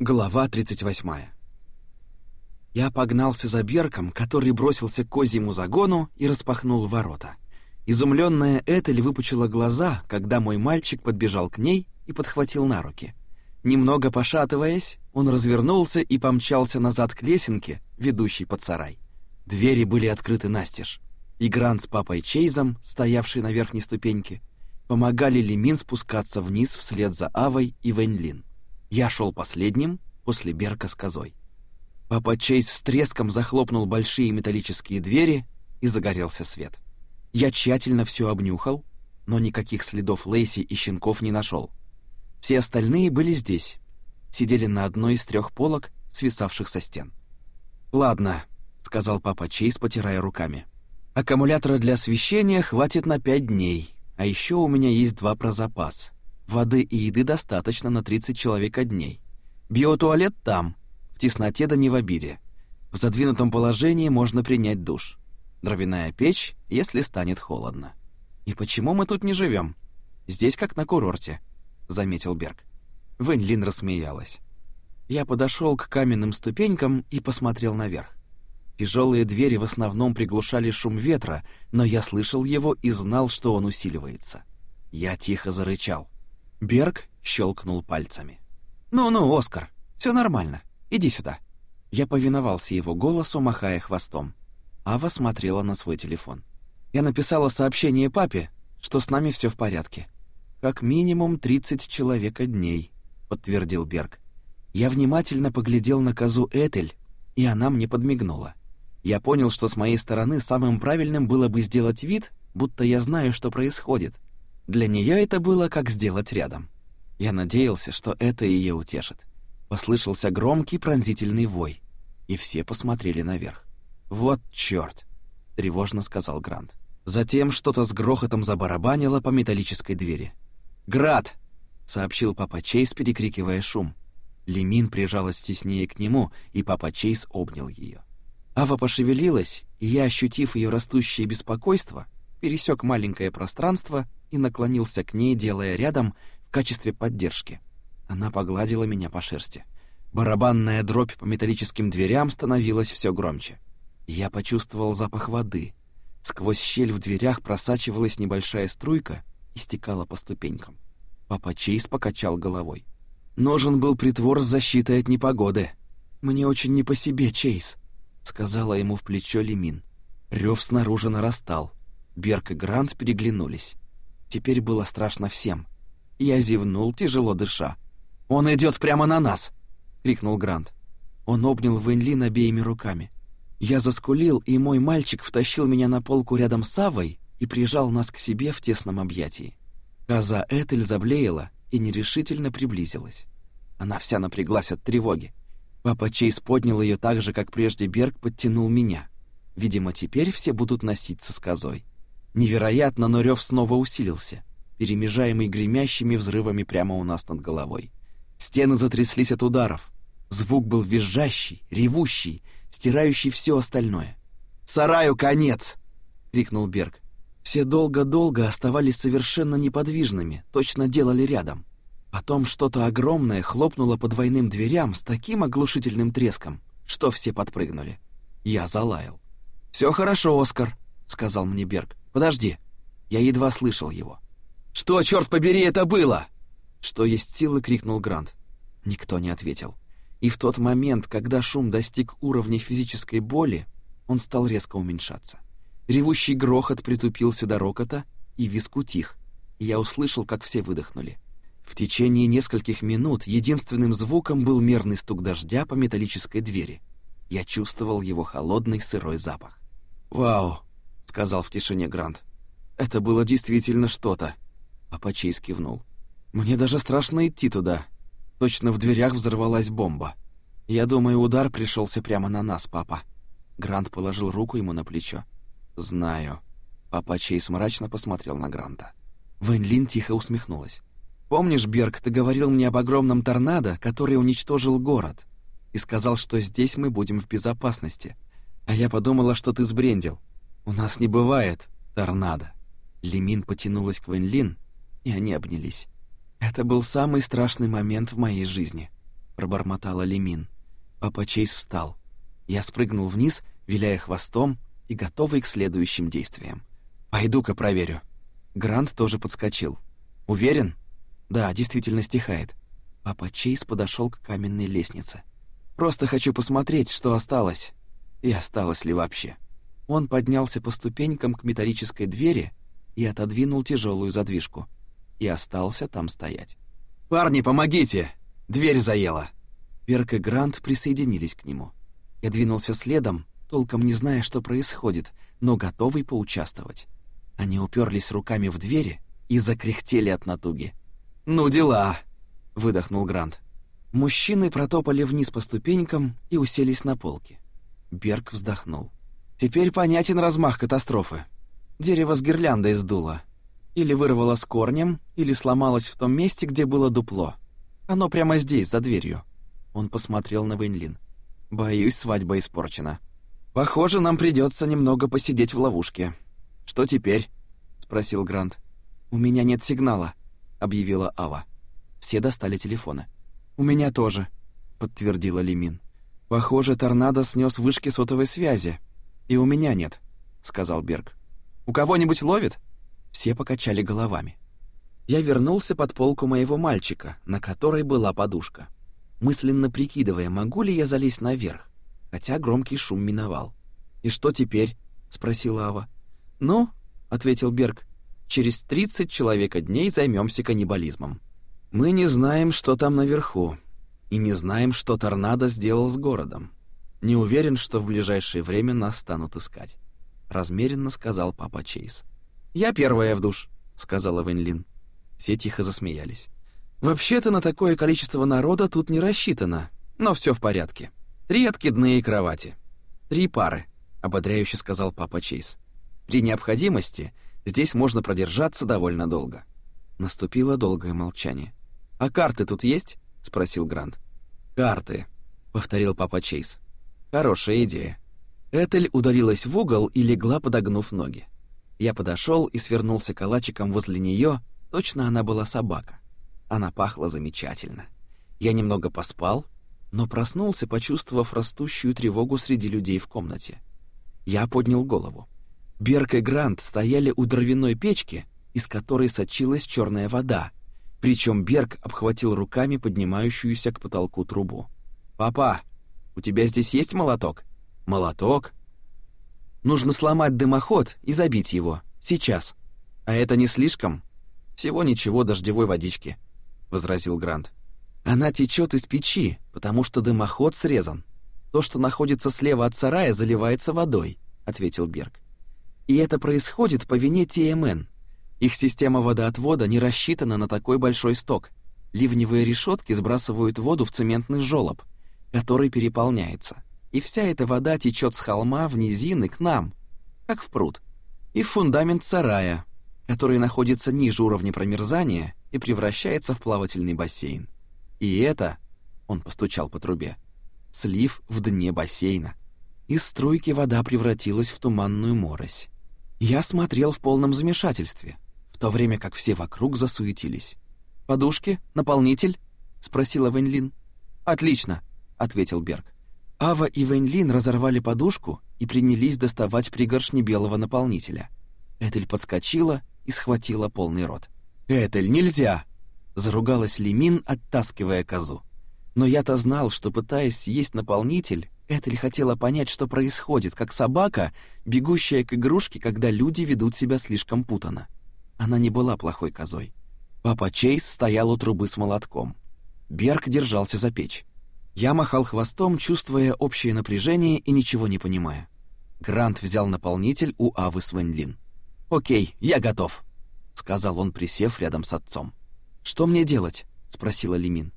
Глава 38. Я погнался за Берком, который бросился к козьему загону и распахнул ворота. Изумленная Этель выпучила глаза, когда мой мальчик подбежал к ней и подхватил на руки. Немного пошатываясь, он развернулся и помчался назад к лесенке, ведущей под сарай. Двери были открыты настежь. И Грант с папой Чейзом, стоявший на верхней ступеньке, помогали Лимин спускаться вниз вслед за Авой и Вэньлин. Я шел последним, после Берка с козой. Папа Чейз с треском захлопнул большие металлические двери, и загорелся свет. Я тщательно все обнюхал, но никаких следов Лейси и щенков не нашел. Все остальные были здесь, сидели на одной из трех полок, свисавших со стен. «Ладно», — сказал папа Чейз, потирая руками. «Аккумулятора для освещения хватит на пять дней, а еще у меня есть два про запас. Воды и еды достаточно на 30 человек дней. Биотуалет там, в тесноте да не в обиде. В задвинутом положении можно принять душ. Дровяная печь, если станет холодно. И почему мы тут не живем? Здесь как на курорте, заметил Берг. Вэньлин рассмеялась. Я подошел к каменным ступенькам и посмотрел наверх. Тяжелые двери в основном приглушали шум ветра, но я слышал его и знал, что он усиливается. Я тихо зарычал. Берг щелкнул пальцами. «Ну-ну, Оскар, все нормально. Иди сюда». Я повиновался его голосу, махая хвостом. Ава смотрела на свой телефон. Я написала сообщение папе, что с нами все в порядке. Как минимум 30 человек дней, подтвердил Берг. Я внимательно поглядел на козу Этель, и она мне подмигнула. Я понял, что с моей стороны самым правильным было бы сделать вид, будто я знаю, что происходит, для нее это было как сделать рядом. Я надеялся, что это ее утешит. Послышался громкий пронзительный вой, и все посмотрели наверх. «Вот чёрт!» — тревожно сказал Грант. Затем что-то с грохотом забарабанило по металлической двери. «Град!» — сообщил папа Чейз, перекрикивая шум. Лемин прижалась теснее к нему, и папа Чейз обнял ее. Ава пошевелилась, и я, ощутив ее растущее беспокойство, пересек маленькое пространство и наклонился к ней, делая рядом в качестве поддержки. Она погладила меня по шерсти. Барабанная дробь по металлическим дверям становилась все громче. Я почувствовал запах воды. Сквозь щель в дверях просачивалась небольшая струйка и стекала по ступенькам. Папа Чейз покачал головой. Нужен был притвор с защитой от непогоды. Мне очень не по себе, Чейз, сказала ему в плечо Лемин. Рев снаружи нарастал. Берк и Грант переглянулись. Теперь было страшно всем. Я зевнул, тяжело дыша. «Он идет прямо на нас!» — крикнул Грант. Он обнял Вэньлин обеими руками. Я заскулил, и мой мальчик втащил меня на полку рядом с Авой и прижал нас к себе в тесном объятии. Коза Этель заблеяла и нерешительно приблизилась. Она вся напряглась от тревоги. Папа Чейз поднял ее так же, как прежде Берг подтянул меня. Видимо, теперь все будут носиться с козой. Невероятно, но рев снова усилился, перемежаемый гремящими взрывами прямо у нас над головой. Стены затряслись от ударов. Звук был визжащий, ревущий, стирающий все остальное. «Сараю конец!» — крикнул Берг. Все долго-долго оставались совершенно неподвижными, точно делали рядом. Потом что-то огромное хлопнуло по двойным дверям с таким оглушительным треском, что все подпрыгнули. Я залаял. «Все хорошо, Оскар», — сказал мне Берг. Подожди. Я едва слышал его. Что, черт побери, это было? Что есть силы, крикнул Грант. Никто не ответил. И в тот момент, когда шум достиг уровня физической боли, он стал резко уменьшаться. Ревущий грохот притупился до рокота, и виск утих. Я услышал, как все выдохнули. В течение нескольких минут единственным звуком был мерный стук дождя по металлической двери. Я чувствовал его холодный сырой запах. «Вау!» Сказал в тишине Грант. Это было действительно что-то. Апачейс кивнул. Мне даже страшно идти туда. Точно в дверях взорвалась бомба. Я думаю, удар пришелся прямо на нас, папа. Грант положил руку ему на плечо. Знаю. Папа Чейз мрачно посмотрел на Гранта. Вэньлин тихо усмехнулась. Помнишь, Берг, ты говорил мне об огромном торнадо, который уничтожил город, и сказал, что здесь мы будем в безопасности. А я подумала, что ты сбрендил. У нас не бывает торнадо. Лимин потянулась к Вэньлин, и они обнялись. Это был самый страшный момент в моей жизни. — пробормотала Лемин. Папа Чейз встал. Я спрыгнул вниз, виляя хвостом и готовый к следующим действиям. «Пойду-ка проверю». Грант тоже подскочил. «Уверен?» «Да, действительно стихает». Папа Чейз подошел к каменной лестнице. «Просто хочу посмотреть, что осталось. И осталось ли вообще». Он поднялся по ступенькам к металлической двери и отодвинул тяжелую задвижку. И остался там стоять. «Парни, помогите! Дверь заела!» Берк и Грант присоединились к нему. Я двинулся следом, толком не зная, что происходит, но готовый поучаствовать. Они уперлись руками в двери и закряхтели от натуги. «Ну дела!» — выдохнул Грант. Мужчины протопали вниз по ступенькам и уселись на полке. Берг вздохнул. «Теперь понятен размах катастрофы. Дерево с гирляндой сдуло. Или вырвало с корнем, или сломалось в том месте, где было дупло. Оно прямо здесь, за дверью. Он посмотрел на Вэньлин. «Боюсь, свадьба испорчена. Похоже, нам придется немного посидеть в ловушке. Что теперь?» — спросил Грант. «У меня нет сигнала», — объявила Ава. Все достали телефоны. «У меня тоже», — подтвердила Лимин. «Похоже, торнадо снес вышки сотовой связи. И у меня нет», — сказал Берг. «У кого-нибудь ловит?» Все покачали головами. Я вернулся под полку моего мальчика, на которой была подушка мысленно прикидывая, могу ли я залезть наверх, хотя громкий шум миновал. «И что теперь?» — спросила Ава. «Ну», — ответил Берг, — «через тридцать человека дней займемся каннибализмом. Мы не знаем, что там наверху, и не знаем, что торнадо сделал с городом. Не уверен, что в ближайшее время нас станут искать», — размеренно сказал папа Чейз. «Я первая в душ», — сказала Вэньлин. Все тихо засмеялись. Вообще-то на такое количество народа тут не рассчитано, но все в порядке. Три откидные кровати. Три пары, ободряюще сказал папа Чейз. При необходимости здесь можно продержаться довольно долго. Наступило долгое молчание. А карты тут есть? спросил Грант. Карты, повторил папа Чейз. Хорошая идея. Этель ударилась в угол и легла, подогнув ноги. Я подошел и свернулся калачиком возле нее, точно она была собака. Она пахла замечательно. Я немного поспал, но проснулся, почувствовав растущую тревогу среди людей в комнате. Я поднял голову. Берк и Грант стояли у дровяной печки, из которой сочилась черная вода, причем Берг обхватил руками поднимающуюся к потолку трубу. «Папа, у тебя здесь есть молоток?» «Молоток?» «Нужно сломать дымоход и забить его. Сейчас. А это не слишком? Всего ничего дождевой водички возразил Грант. Она течет из печи, потому что дымоход срезан. То, что находится слева от сарая, заливается водой, ответил Берг. И это происходит по вине ТМН. Их система водоотвода не рассчитана на такой большой сток. Ливневые решетки сбрасывают воду в цементный желоб, который переполняется. И вся эта вода течет с холма в низины к нам, как в пруд. И в фундамент сарая, который находится ниже уровня промерзания и превращается в плавательный бассейн. И это, он постучал по трубе, слив в дне бассейна. Из струйки вода превратилась в туманную морось. Я смотрел в полном замешательстве, в то время как все вокруг засуетились. «Подушки? Наполнитель?» — спросила Вэньлин. «Отлично», — ответил Берг. Ава и Вэньлин разорвали подушку и принялись доставать пригоршни белого наполнителя. Этель подскочила и схватила полный рот. «Этель, нельзя!» — заругалась Лимин, оттаскивая козу. Но я-то знал, что, пытаясь съесть наполнитель, Этель хотела понять, что происходит, как собака, бегущая к игрушке, когда люди ведут себя слишком путано. Она не была плохой козой. Папа Чейз стоял у трубы с молотком. Берг держался за печь. Я махал хвостом, чувствуя общее напряжение и ничего не понимая. Грант взял наполнитель у Авы Свенлин. «Окей, я готов», — сказал он, присев рядом с отцом. «Что мне делать?» — спросила Лимин.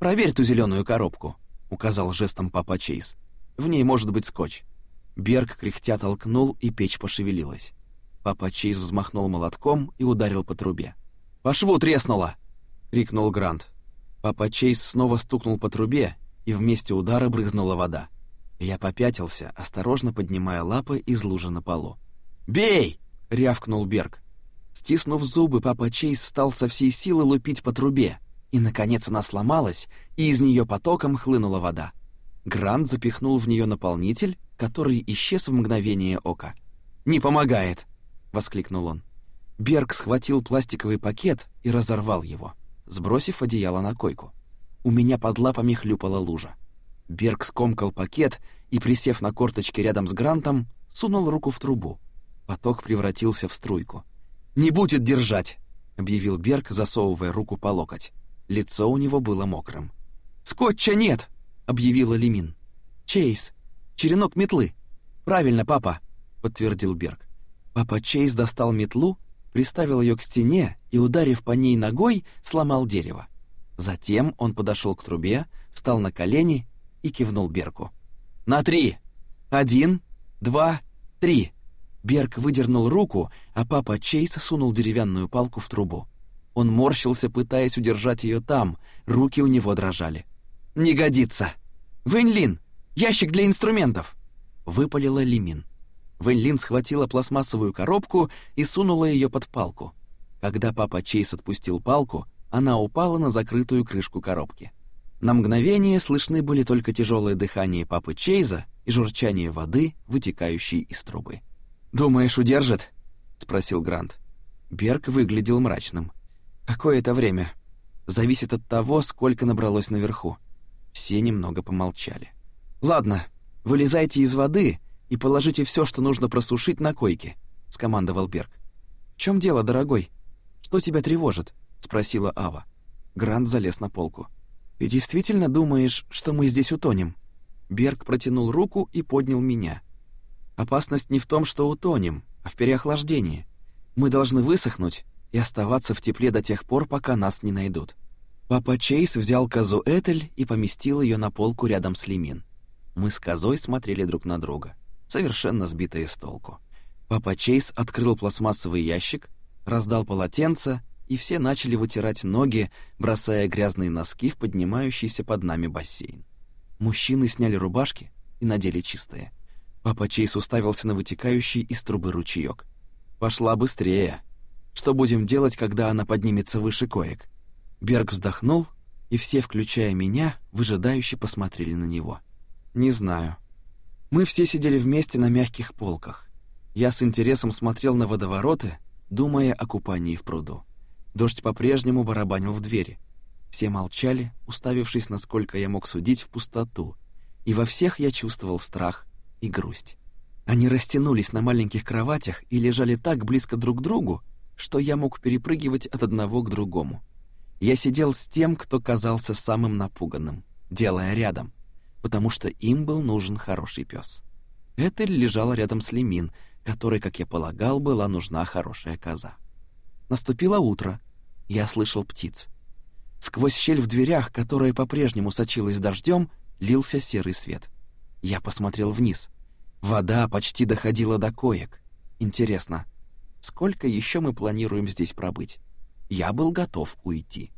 «Проверь ту зеленую коробку», — указал жестом папа Чейз. «В ней может быть скотч». Берг кряхтя толкнул, и печь пошевелилась. Папа Чейз взмахнул молотком и ударил по трубе. «По шву треснуло!» — крикнул Грант. Папа Чейз снова стукнул по трубе, и вместе удара брызнула вода. Я попятился, осторожно поднимая лапы из лужи на полу. «Бей!» — рявкнул Берг. Стиснув зубы, папа Чейз стал со всей силы лупить по трубе. И, наконец, она сломалась, и из нее потоком хлынула вода. Грант запихнул в нее наполнитель, который исчез в мгновение ока. «Не помогает!» — воскликнул он. Берг схватил пластиковый пакет и разорвал его, сбросив одеяло на койку. У меня под лапами хлюпала лужа. Берг скомкал пакет и, присев на корточки рядом с Грантом, сунул руку в трубу. Поток превратился в струйку. «Не будет держать!» — объявил Берг, засовывая руку по локоть. Лицо у него было мокрым. «Скотча нет!» — объявила Лимин. «Чейз, черенок метлы». «Правильно, папа», — подтвердил Берг. Папа Чейз достал метлу, приставил ее к стене и, ударив по ней ногой, сломал дерево. Затем он подошел к трубе, встал на колени и кивнул Берку. «На три! Один, два, три!» Берг выдернул руку, а папа Чейз сунул деревянную палку в трубу. Он морщился, пытаясь удержать ее там, руки у него дрожали. «Не годится! Вэньлин! Ящик для инструментов!» Выпалила Лимин. Вэньлин схватила пластмассовую коробку и сунула ее под палку. Когда папа Чейз отпустил палку, она упала на закрытую крышку коробки. На мгновение слышны были только тяжелое дыхание папы Чейза и журчание воды, вытекающей из трубы. «Думаешь, удержит?» — спросил Грант. Берг выглядел мрачным. «Какое-то время. Зависит от того, сколько набралось наверху». Все немного помолчали. «Ладно, вылезайте из воды и положите все, что нужно просушить на койке», — скомандовал Берг. «В чем дело, дорогой? Что тебя тревожит?» — спросила Ава. Грант залез на полку. «Ты действительно думаешь, что мы здесь утонем?» Берг протянул руку и поднял меня — Опасность не в том, что утонем, а в переохлаждении. Мы должны высохнуть и оставаться в тепле до тех пор, пока нас не найдут. Папа Чейз взял козу Этель и поместил ее на полку рядом с Лимин. Мы с козой смотрели друг на друга, совершенно сбитые с толку. Папа Чейз открыл пластмассовый ящик, раздал полотенце, и все начали вытирать ноги, бросая грязные носки в поднимающийся под нами бассейн. Мужчины сняли рубашки и надели чистые. Папа Чейз уставился на вытекающий из трубы ручеёк. «Пошла быстрее. Что будем делать, когда она поднимется выше коек?» Берг вздохнул, и все, включая меня, выжидающе посмотрели на него. «Не знаю. Мы все сидели вместе на мягких полках. Я с интересом смотрел на водовороты, думая о купании в пруду. Дождь по-прежнему барабанил в двери. Все молчали, уставившись, насколько я мог судить, в пустоту, и во всех я чувствовал страх и грусть. Они растянулись на маленьких кроватях и лежали так близко друг к другу, что я мог перепрыгивать от одного к другому. Я сидел с тем, кто казался самым напуганным, делая рядом, потому что им был нужен хороший пес. Этель лежала рядом с Лемин, которой, как я полагал, была нужна хорошая коза. Наступило утро. Я слышал птиц. Сквозь щель в дверях, которая по-прежнему сочилась дождем, лился серый свет — я посмотрел вниз. Вода почти доходила до коек. Интересно, сколько еще мы планируем здесь пробыть? Я был готов уйти.